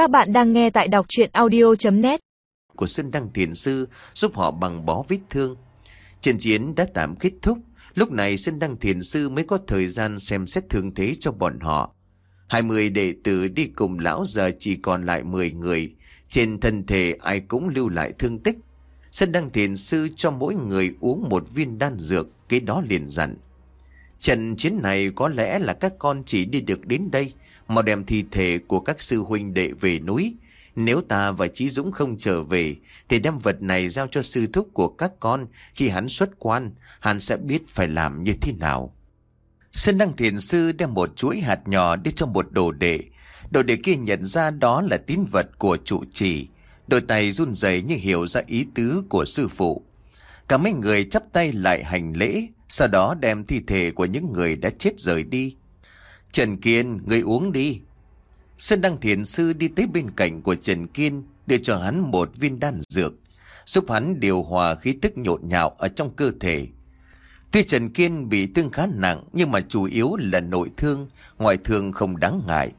Các bạn đang nghe tại đọc chuyện audio.net của Sơn Đăng Thiền Sư giúp họ bằng bó vết thương. Trận chiến đã tạm kết thúc, lúc này Sơn Đăng Thiền Sư mới có thời gian xem xét thương thế cho bọn họ. 20 đệ tử đi cùng lão giờ chỉ còn lại 10 người, trên thân thể ai cũng lưu lại thương tích. Sơn Đăng Thiền Sư cho mỗi người uống một viên đan dược, cái đó liền dặn. Trận chiến này có lẽ là các con chỉ đi được đến đây, mà đem thi thể của các sư huynh đệ về núi. Nếu ta và Chí Dũng không trở về, thì đem vật này giao cho sư thúc của các con. Khi hắn xuất quan, hắn sẽ biết phải làm như thế nào. Sơn Đăng Thiền Sư đem một chuỗi hạt nhỏ đi cho một đồ đệ. Đồ đệ kia nhận ra đó là tín vật của trụ trì. Đôi tay run rẩy như hiểu ra ý tứ của sư phụ. Cả mấy người chắp tay lại hành lễ, sau đó đem thi thể của những người đã chết rời đi. Trần Kiên, người uống đi. Sơn Đăng Thiền Sư đi tới bên cạnh của Trần Kiên, để cho hắn một viên đan dược, giúp hắn điều hòa khí tức nhộn nhạo ở trong cơ thể. Tuy Trần Kiên bị thương khá nặng, nhưng mà chủ yếu là nội thương, ngoại thương không đáng ngại.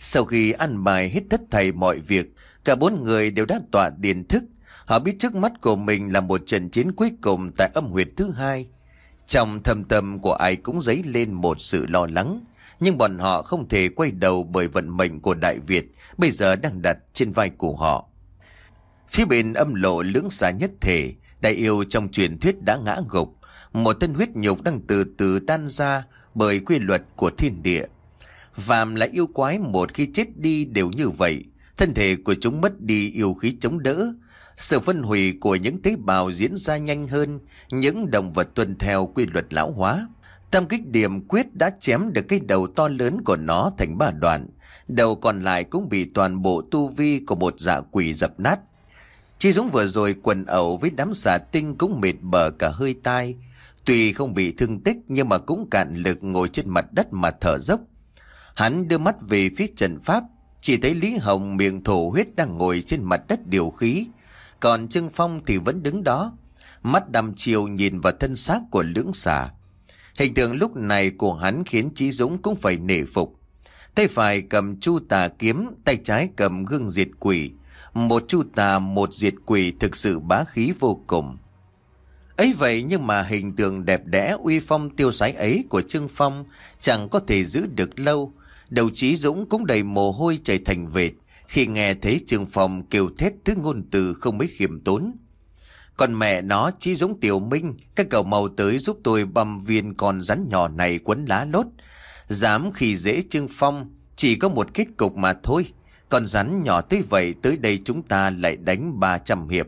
Sau khi ăn bài hết tất thầy mọi việc, cả bốn người đều đã tỏa điền thức. Họ biết trước mắt của mình là một trận chiến cuối cùng tại âm huyệt thứ hai. Trong thầm tâm của ai cũng dấy lên một sự lo lắng. Nhưng bọn họ không thể quay đầu bởi vận mệnh của Đại Việt bây giờ đang đặt trên vai của họ. Phía bên âm lộ lưỡng xà nhất thể, đại yêu trong truyền thuyết đã ngã gục. Một thân huyết nhục đang từ từ tan ra bởi quy luật của thiên địa. Phàm là yêu quái một khi chết đi đều như vậy. Thân thể của chúng mất đi yêu khí chống đỡ. Sự phân hủy của những tế bào diễn ra nhanh hơn, những động vật tuân theo quy luật lão hóa. Tam kích điểm quyết đã chém được cái đầu to lớn của nó thành ba đoạn. Đầu còn lại cũng bị toàn bộ tu vi của một dạ quỷ dập nát. Chi Dũng vừa rồi quần ẩu với đám xà tinh cũng mệt bờ cả hơi tai. Tuy không bị thương tích nhưng mà cũng cạn lực ngồi trên mặt đất mà thở dốc. Hắn đưa mắt về phía trận pháp, chỉ thấy Lý Hồng miệng thổ huyết đang ngồi trên mặt đất điều khí. Còn Trương Phong thì vẫn đứng đó, mắt đăm chiều nhìn vào thân xác của lưỡng xà. Hình tượng lúc này của hắn khiến Chí Dũng cũng phải nể phục. Tay phải cầm chu tà kiếm, tay trái cầm gương diệt quỷ. Một chu tà, một diệt quỷ thực sự bá khí vô cùng. ấy vậy nhưng mà hình tượng đẹp đẽ uy phong tiêu sái ấy của Trương Phong chẳng có thể giữ được lâu. Đầu Chí Dũng cũng đầy mồ hôi chảy thành vệt khi nghe thấy Trương Phong kêu thét thứ ngôn từ không mấy khiêm tốn. Còn mẹ nó chỉ giống tiểu minh, các cậu mau tới giúp tôi băm viên con rắn nhỏ này quấn lá lốt. Dám khi dễ Trương Phong, chỉ có một kết cục mà thôi. Con rắn nhỏ tới vậy tới đây chúng ta lại đánh 300 hiệp.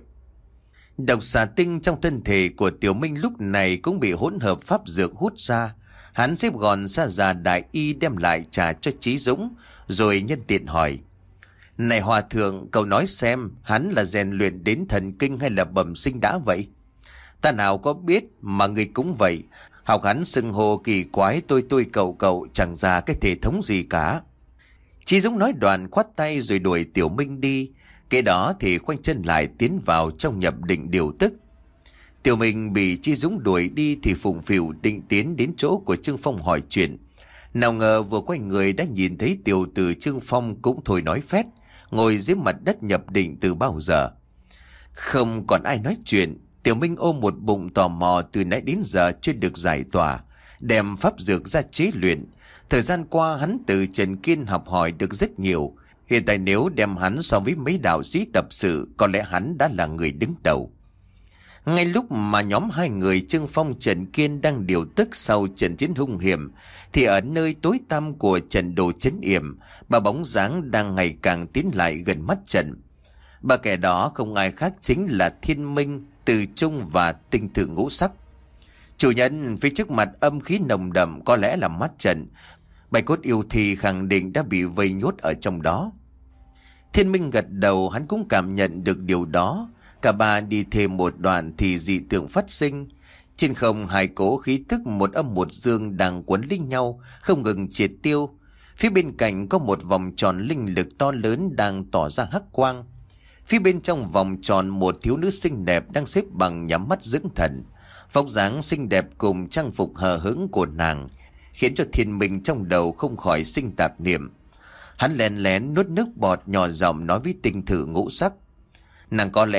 Độc xà tinh trong thân thể của tiểu minh lúc này cũng bị hỗn hợp pháp dược hút ra. Hắn xếp gòn ra già đại y đem lại trả cho Trí Dũng, rồi nhân tiện hỏi. Này hòa thượng, cậu nói xem, hắn là rèn luyện đến thần kinh hay là bẩm sinh đã vậy? Ta nào có biết, mà người cũng vậy. Học hắn xưng hồ kỳ quái tôi tôi cậu cậu chẳng ra cái thể thống gì cả. Chí Dũng nói đoàn khoát tay rồi đuổi Tiểu Minh đi. Kế đó thì khoanh chân lại tiến vào trong nhập định điều tức. Tiểu Minh bị Chi Dũng đuổi đi thì phụng phiểu định tiến đến chỗ của Trương Phong hỏi chuyện. Nào ngờ vừa quay người đã nhìn thấy tiểu tử Trương Phong cũng thôi nói phét ngồi dưới mặt đất nhập định từ bao giờ. Không còn ai nói chuyện, Tiểu Minh ôm một bụng tò mò từ nãy đến giờ chưa được giải tỏa, đem pháp dược ra chế luyện. Thời gian qua hắn từ Trần Kiên học hỏi được rất nhiều. Hiện tại nếu đem hắn so với mấy đạo sĩ tập sự, có lẽ hắn đã là người đứng đầu. Ngay lúc mà nhóm hai người Trương Phong Trần Kiên đang điều tức sau trận chiến hung hiểm, thì ở nơi tối tăm của trận đồ chấn yểm, bà bóng dáng đang ngày càng tiến lại gần mắt trận. Bà kẻ đó không ai khác chính là Thiên Minh, Từ Trung và Tinh Thượng Ngũ Sắc. Chủ nhân phía trước mặt âm khí nồng đậm có lẽ là mắt trận. Bài cốt yêu thì khẳng định đã bị vây nhốt ở trong đó. Thiên Minh gật đầu hắn cũng cảm nhận được điều đó. Cả ba đi thêm một đoạn thì dị tượng phát sinh. Trên không hai cố khí tức một âm một dương đang quấn linh nhau, không ngừng triệt tiêu. Phía bên cạnh có một vòng tròn linh lực to lớn đang tỏ ra hắc quang. Phía bên trong vòng tròn một thiếu nữ xinh đẹp đang xếp bằng nhắm mắt dưỡng thần. Vóc dáng xinh đẹp cùng trang phục hờ hững của nàng khiến cho thiên minh trong đầu không khỏi sinh tạp niệm. Hắn lén lén nuốt nước bọt nhỏ giọng nói với tình thử ngũ sắc. Nàng có lẽ